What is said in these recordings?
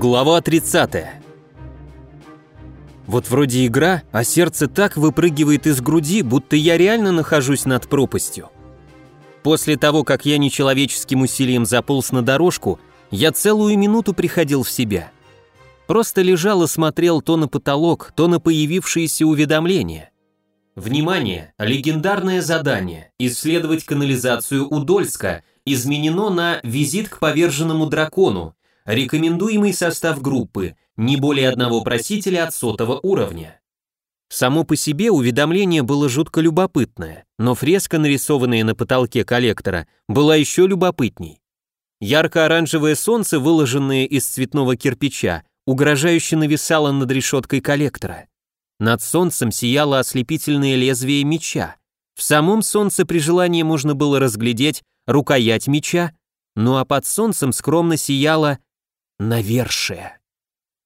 Глава 30. Вот вроде игра, а сердце так выпрыгивает из груди, будто я реально нахожусь над пропастью. После того, как я нечеловеческим усилием заполз на дорожку, я целую минуту приходил в себя. Просто лежал и смотрел то на потолок, то на появившиеся уведомления. Внимание! Легендарное задание «Исследовать канализацию Удольска» изменено на «Визит к поверженному дракону», Рекомендуемый состав группы – не более одного просителя от сотого уровня. Само по себе уведомление было жутко любопытное, но фреска, нарисованная на потолке коллектора, была еще любопытней. Ярко-оранжевое солнце, выложенное из цветного кирпича, угрожающе нависало над решеткой коллектора. Над солнцем сияло ослепительное лезвие меча. В самом солнце при желании можно было разглядеть рукоять меча, ну а под солнцем скромно сияла навершие.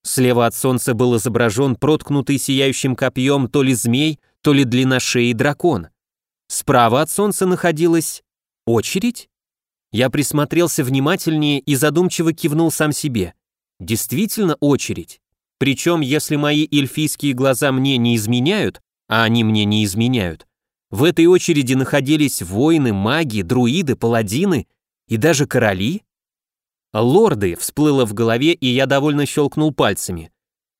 Слева от солнца был изображен проткнутый сияющим копьем то ли змей, то ли длинношеий дракон. Справа от солнца находилась очередь. Я присмотрелся внимательнее и задумчиво кивнул сам себе. Действительно очередь. Причем, если мои эльфийские глаза мне не изменяют, а они мне не изменяют, в этой очереди находились воины, маги, друиды, паладины и даже короли. «Лорды» всплыло в голове, и я довольно щелкнул пальцами.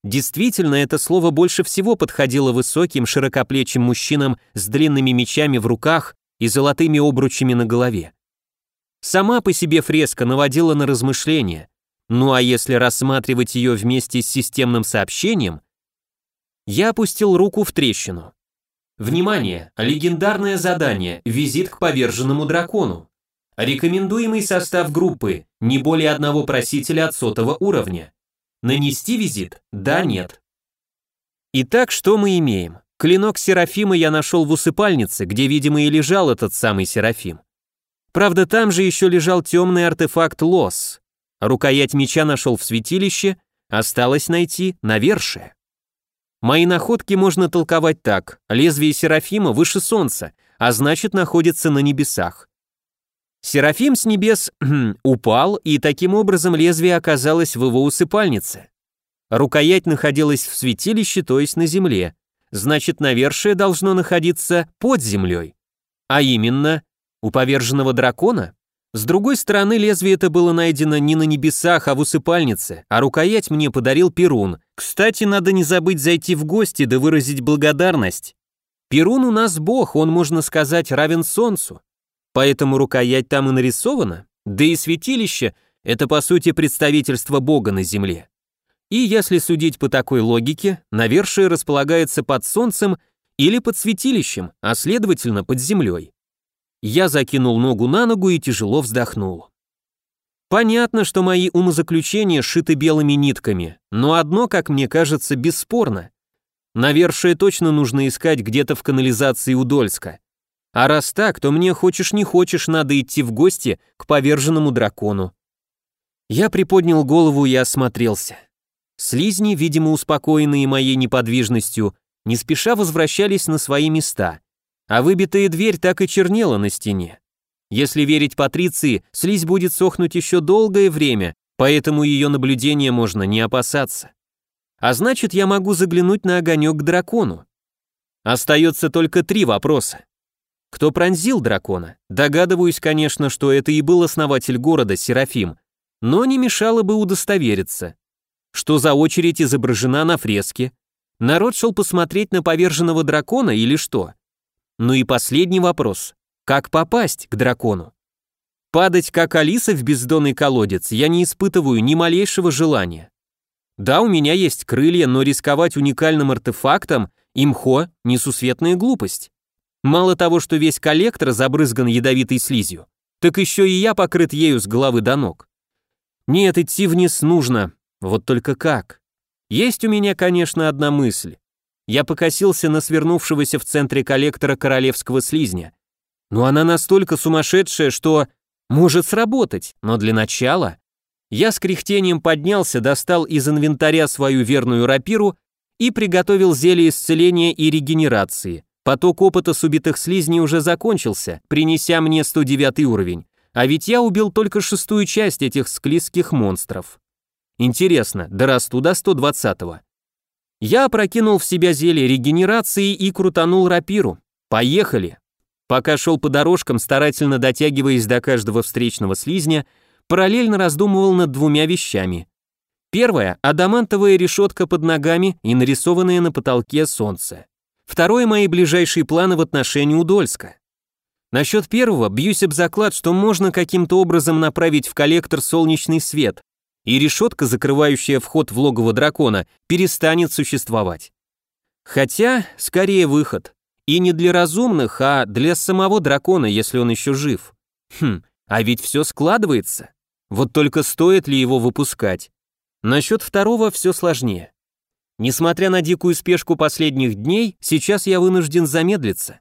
Действительно, это слово больше всего подходило высоким, широкоплечим мужчинам с длинными мечами в руках и золотыми обручами на голове. Сама по себе фреска наводила на размышления, ну а если рассматривать ее вместе с системным сообщением, я опустил руку в трещину. Внимание! Легендарное задание «Визит к поверженному дракону». Рекомендуемый состав группы – не более одного просителя от сотого уровня. Нанести визит? Да, нет. Итак, что мы имеем? Клинок Серафима я нашел в усыпальнице, где, видимо, и лежал этот самый Серафим. Правда, там же еще лежал темный артефакт Лос. Рукоять меча нашел в святилище, осталось найти навершие. Мои находки можно толковать так. Лезвие Серафима выше солнца, а значит находится на небесах. Серафим с небес упал, и таким образом лезвие оказалось в его усыпальнице. Рукоять находилась в святилище, то есть на земле. Значит, навершие должно находиться под землей. А именно, у поверженного дракона? С другой стороны, лезвие это было найдено не на небесах, а в усыпальнице, а рукоять мне подарил Перун. Кстати, надо не забыть зайти в гости да выразить благодарность. Перун у нас бог, он, можно сказать, равен солнцу. Поэтому рукоять там и нарисована, да и святилище — это по сути представительство Бога на земле. И если судить по такой логике, навершие располагается под солнцем или под святилищем, а следовательно под землей. Я закинул ногу на ногу и тяжело вздохнул. Понятно, что мои умозаключения шиты белыми нитками, но одно, как мне кажется, бесспорно. Навершие точно нужно искать где-то в канализации Удольска. А раз так, то мне хочешь не хочешь надо идти в гости к поверженному дракону. Я приподнял голову и осмотрелся. Слизни, видимо успокоенные моей неподвижностью, не спеша возвращались на свои места, а выбитая дверь так и чернела на стене. Если верить Патриции, слизь будет сохнуть еще долгое время, поэтому ее наблюдения можно не опасаться. А значит, я могу заглянуть на огонек к дракону. Остается только три вопроса. Кто пронзил дракона? Догадываюсь, конечно, что это и был основатель города Серафим, но не мешало бы удостовериться. Что за очередь изображена на фреске? Народ шел посмотреть на поверженного дракона или что? Ну и последний вопрос. Как попасть к дракону? Падать как Алиса в бездонный колодец я не испытываю ни малейшего желания. Да, у меня есть крылья, но рисковать уникальным артефактом, имхо, несусветная глупость. Мало того, что весь коллектор забрызган ядовитой слизью, так еще и я покрыт ею с головы до ног. Нет, идти вниз нужно, вот только как? Есть у меня, конечно, одна мысль. Я покосился на свернувшегося в центре коллектора королевского слизня. Но она настолько сумасшедшая, что может сработать, но для начала... Я с кряхтением поднялся, достал из инвентаря свою верную рапиру и приготовил зелье исцеления и регенерации. Поток опыта с убитых слизней уже закончился, принеся мне 109 уровень, а ведь я убил только шестую часть этих склизких монстров. Интересно, дорасту до 120-го. Я опрокинул в себя зелье регенерации и крутанул рапиру. Поехали. Пока шел по дорожкам, старательно дотягиваясь до каждого встречного слизня, параллельно раздумывал над двумя вещами. Первое – адамантовая решетка под ногами и нарисованное на потолке солнце. Второе – мои ближайшие планы в отношении Удольска. Насчет первого бьюсь об заклад, что можно каким-то образом направить в коллектор солнечный свет, и решетка, закрывающая вход в логово дракона, перестанет существовать. Хотя, скорее выход. И не для разумных, а для самого дракона, если он еще жив. Хм, а ведь все складывается. Вот только стоит ли его выпускать? Насчет второго все сложнее. Несмотря на дикую спешку последних дней, сейчас я вынужден замедлиться.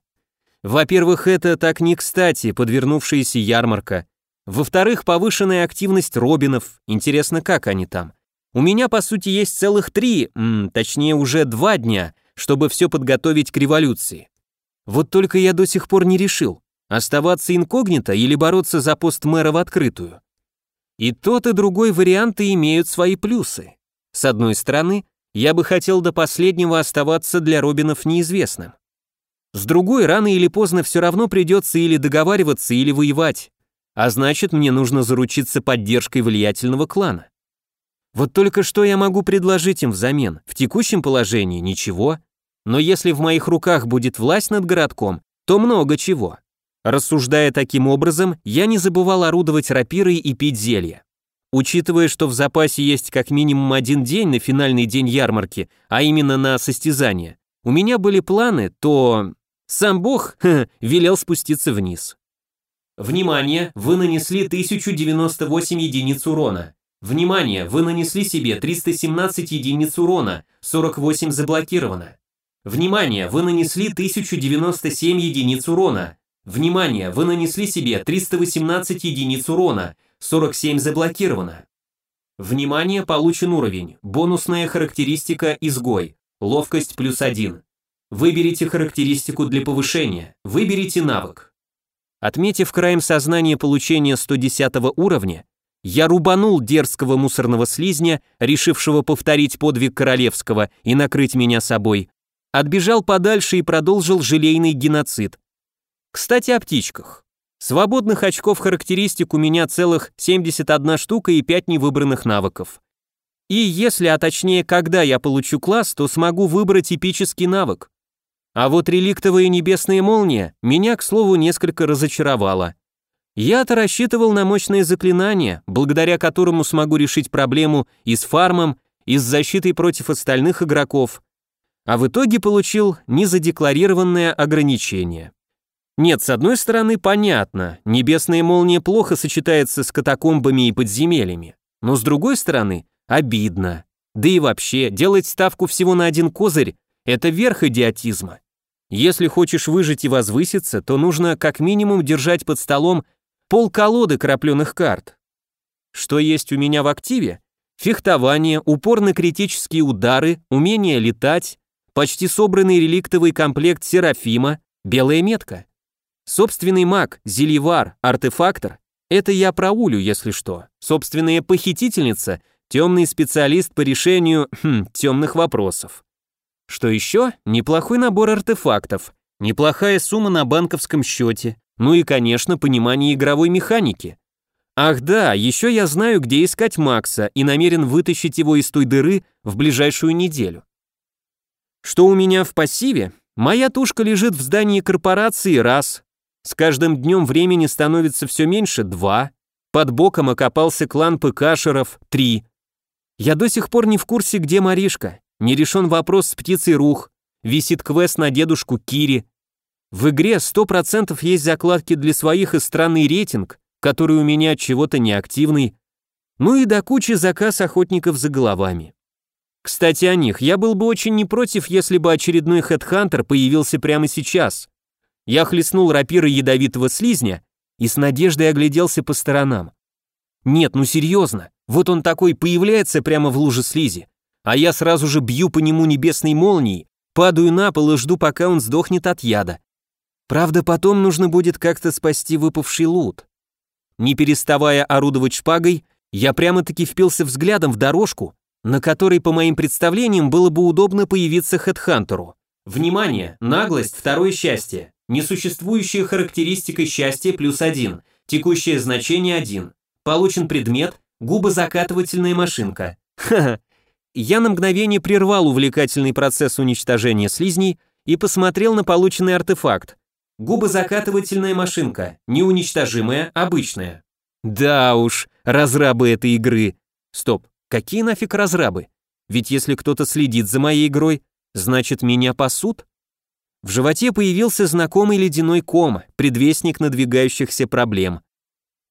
Во-первых, это так не кстати, подвернувшаяся ярмарка. Во-вторых, повышенная активность Робинов. Интересно, как они там? У меня, по сути, есть целых три, м, точнее уже два дня, чтобы все подготовить к революции. Вот только я до сих пор не решил, оставаться инкогнито или бороться за пост мэра в открытую. И тот, и другой варианты имеют свои плюсы. С одной стороны, я бы хотел до последнего оставаться для Робинов неизвестным. С другой, рано или поздно все равно придется или договариваться, или воевать. А значит, мне нужно заручиться поддержкой влиятельного клана. Вот только что я могу предложить им взамен? В текущем положении ничего. Но если в моих руках будет власть над городком, то много чего. Рассуждая таким образом, я не забывал орудовать рапирой и пить зелья. Учитывая, что в запасе есть как минимум один день на финальный день ярмарки, а именно на состязание, у меня были планы, то сам бог велел спуститься вниз. Внимание, вы нанесли 1098 единиц урона. Внимание, вы нанесли себе 317 единиц урона, 48 заблокировано. Внимание, вы нанесли 1097 единиц урона. Внимание, вы нанесли себе 318 единиц урона, 47 заблокировано. Внимание, получен уровень, бонусная характеристика «Изгой», ловкость плюс 1. Выберите характеристику для повышения, выберите навык. Отметив краем сознания получение 110 уровня, я рубанул дерзкого мусорного слизня, решившего повторить подвиг королевского и накрыть меня собой, отбежал подальше и продолжил желейный геноцид. Кстати, о птичках. Свободных очков характеристик у меня целых 71 штука и 5 невыбранных навыков. И если, а точнее, когда я получу класс, то смогу выбрать эпический навык. А вот реликтовая небесная молния меня, к слову, несколько разочаровала. Я-то рассчитывал на мощное заклинание, благодаря которому смогу решить проблему и с фармом, и с защитой против остальных игроков, а в итоге получил незадекларированное ограничение. Нет, с одной стороны, понятно, небесная молния плохо сочетается с катакомбами и подземельями, но с другой стороны, обидно. Да и вообще, делать ставку всего на один козырь – это верх идиотизма. Если хочешь выжить и возвыситься, то нужно как минимум держать под столом пол колоды крапленых карт. Что есть у меня в активе? Фехтование, упор на критические удары, умение летать, почти собранный реликтовый комплект Серафима, белая метка. Собственный маг, зельевар, артефактор — это я про Улю, если что. Собственная похитительница — темный специалист по решению хм, темных вопросов. Что еще? Неплохой набор артефактов, неплохая сумма на банковском счете, ну и, конечно, понимание игровой механики. Ах да, еще я знаю, где искать Макса и намерен вытащить его из той дыры в ближайшую неделю. Что у меня в пассиве? Моя тушка лежит в здании корпорации раз. С каждым днем времени становится все меньше два. Под боком окопался клан ПКшеров три. Я до сих пор не в курсе, где Маришка. Не решен вопрос с птицей Рух, висит квест на дедушку Кири. В игре 100% есть закладки для своих и странный рейтинг, который у меня от чего-то неактивный. Ну и до кучи заказ охотников за головами. Кстати, о них. Я был бы очень не против, если бы очередной хедхантер появился прямо сейчас. Я хлестнул рапирой ядовитого слизня и с надеждой огляделся по сторонам. Нет, ну серьезно, вот он такой появляется прямо в луже слизи а я сразу же бью по нему небесной молнией, падаю на пол и жду, пока он сдохнет от яда. Правда, потом нужно будет как-то спасти выпавший лут. Не переставая орудовать шпагой, Я прямо-таки впился взглядом в дорожку, на которой, по моим представлениям, было бы удобно появиться хедхантеру. Внимание! Наглость – второе счастье. Несуществующая характеристика счастья плюс один. Текущее значение один. Получен предмет – губозакатывательная машинка. Ха-ха. Я на мгновение прервал увлекательный процесс уничтожения слизней и посмотрел на полученный артефакт. Губозакатывательная машинка, неуничтожимая, обычная. Да уж, разрабы этой игры. Стоп, какие нафиг разрабы? Ведь если кто-то следит за моей игрой, значит меня пасут? В животе появился знакомый ледяной ком, предвестник надвигающихся проблем.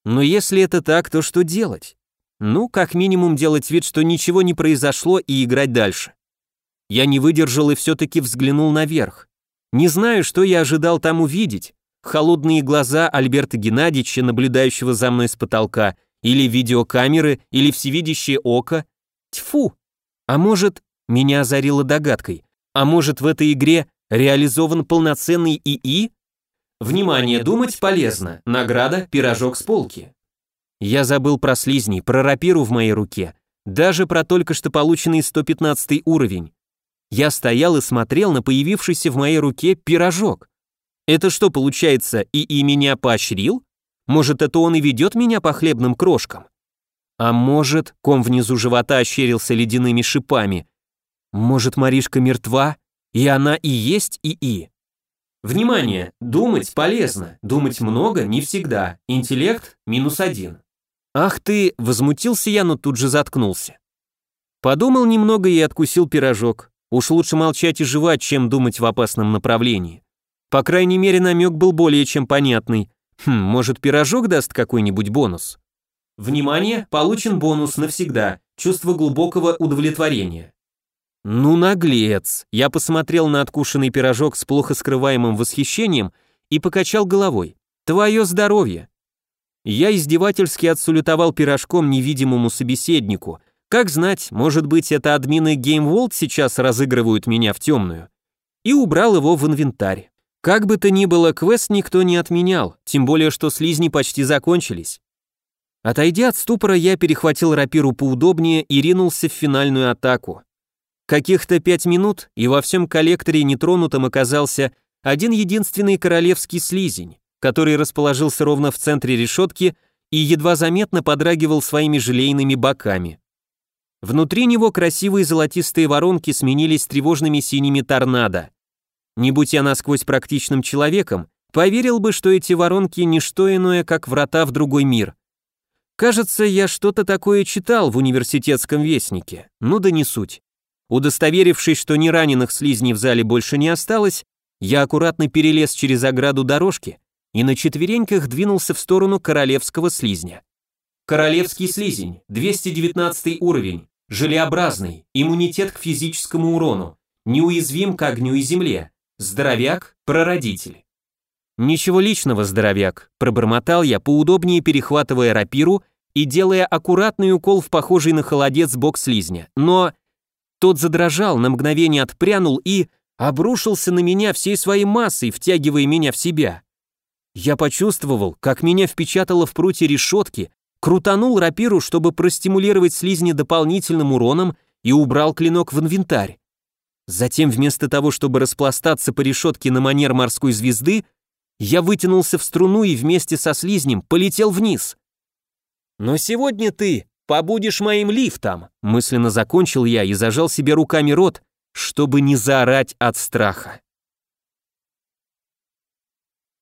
Но если это так, то что делать? Ну, как минимум делать вид, что ничего не произошло и играть дальше. Я не выдержал и все-таки взглянул наверх. Не знаю, что я ожидал там увидеть. Холодные глаза Альберта Геннадьевича, наблюдающего за мной с потолка, или видеокамеры, или всевидящее око. Тьфу! А может, меня озарило догадкой, а может в этой игре реализован полноценный ИИ? Внимание, думать полезно. Награда – пирожок с полки. Я забыл про слизней, про рапиру в моей руке, даже про только что полученный 115 уровень. Я стоял и смотрел на появившийся в моей руке пирожок. Это что, получается, ИИ меня поощрил? Может, это он и ведет меня по хлебным крошкам? А может, ком внизу живота ощерился ледяными шипами. Может, Маришка мертва? И она и есть ИИ. Внимание! Думать полезно, думать много не всегда. Интеллект минус один. Ах ты, возмутился я, но тут же заткнулся. Подумал немного и откусил пирожок. Уж лучше молчать и жевать, чем думать в опасном направлении. По крайней мере, намек был более чем понятный. Хм, может, пирожок даст какой-нибудь бонус? Внимание, получен бонус навсегда. Чувство глубокого удовлетворения. Ну, наглец. Я посмотрел на откушенный пирожок с плохо скрываемым восхищением и покачал головой. Твое здоровье. Я издевательски отсулютовал пирожком невидимому собеседнику. Как знать, может быть, это админы Game World сейчас разыгрывают меня в темную. И убрал его в инвентарь. Как бы то ни было, квест никто не отменял, тем более, что слизни почти закончились. Отойдя от ступора, я перехватил рапиру поудобнее и ринулся в финальную атаку. Каких-то пять минут, и во всем коллекторе нетронутым оказался один единственный королевский слизень, который расположился ровно в центре решетки и едва заметно подрагивал своими желейными боками. Внутри него красивые золотистые воронки сменились тревожными синими торнадо. Не будь я насквозь практичным человеком, поверил бы, что эти воронки не что иное, как врата в другой мир. Кажется, я что-то такое читал в университетском вестнике, ну да не суть. Удостоверившись, что ни раненых слизней в зале больше не осталось, я аккуратно перелез через ограду дорожки и на четвереньках двинулся в сторону королевского слизня. Королевский слизень, 219 уровень, желеобразный, иммунитет к физическому урону, неуязвим к огню и земле, здоровяк, прародитель. Ничего личного, здоровяк, пробормотал я, поудобнее перехватывая рапиру и делая аккуратный укол в похожий на холодец бок слизня. Но тот задрожал, на мгновение отпрянул и обрушился на меня всей своей массой, втягивая меня в себя. Я почувствовал, как меня впечатало в прутье решетки, крутанул рапиру, чтобы простимулировать слизни дополнительным уроном и убрал клинок в инвентарь. Затем вместо того, чтобы распластаться по решетке на манер морской звезды, я вытянулся в струну и вместе со слизнем полетел вниз. «Но сегодня ты побудешь моим лифтом!» Мысленно закончил я и зажал себе руками рот, чтобы не заорать от страха.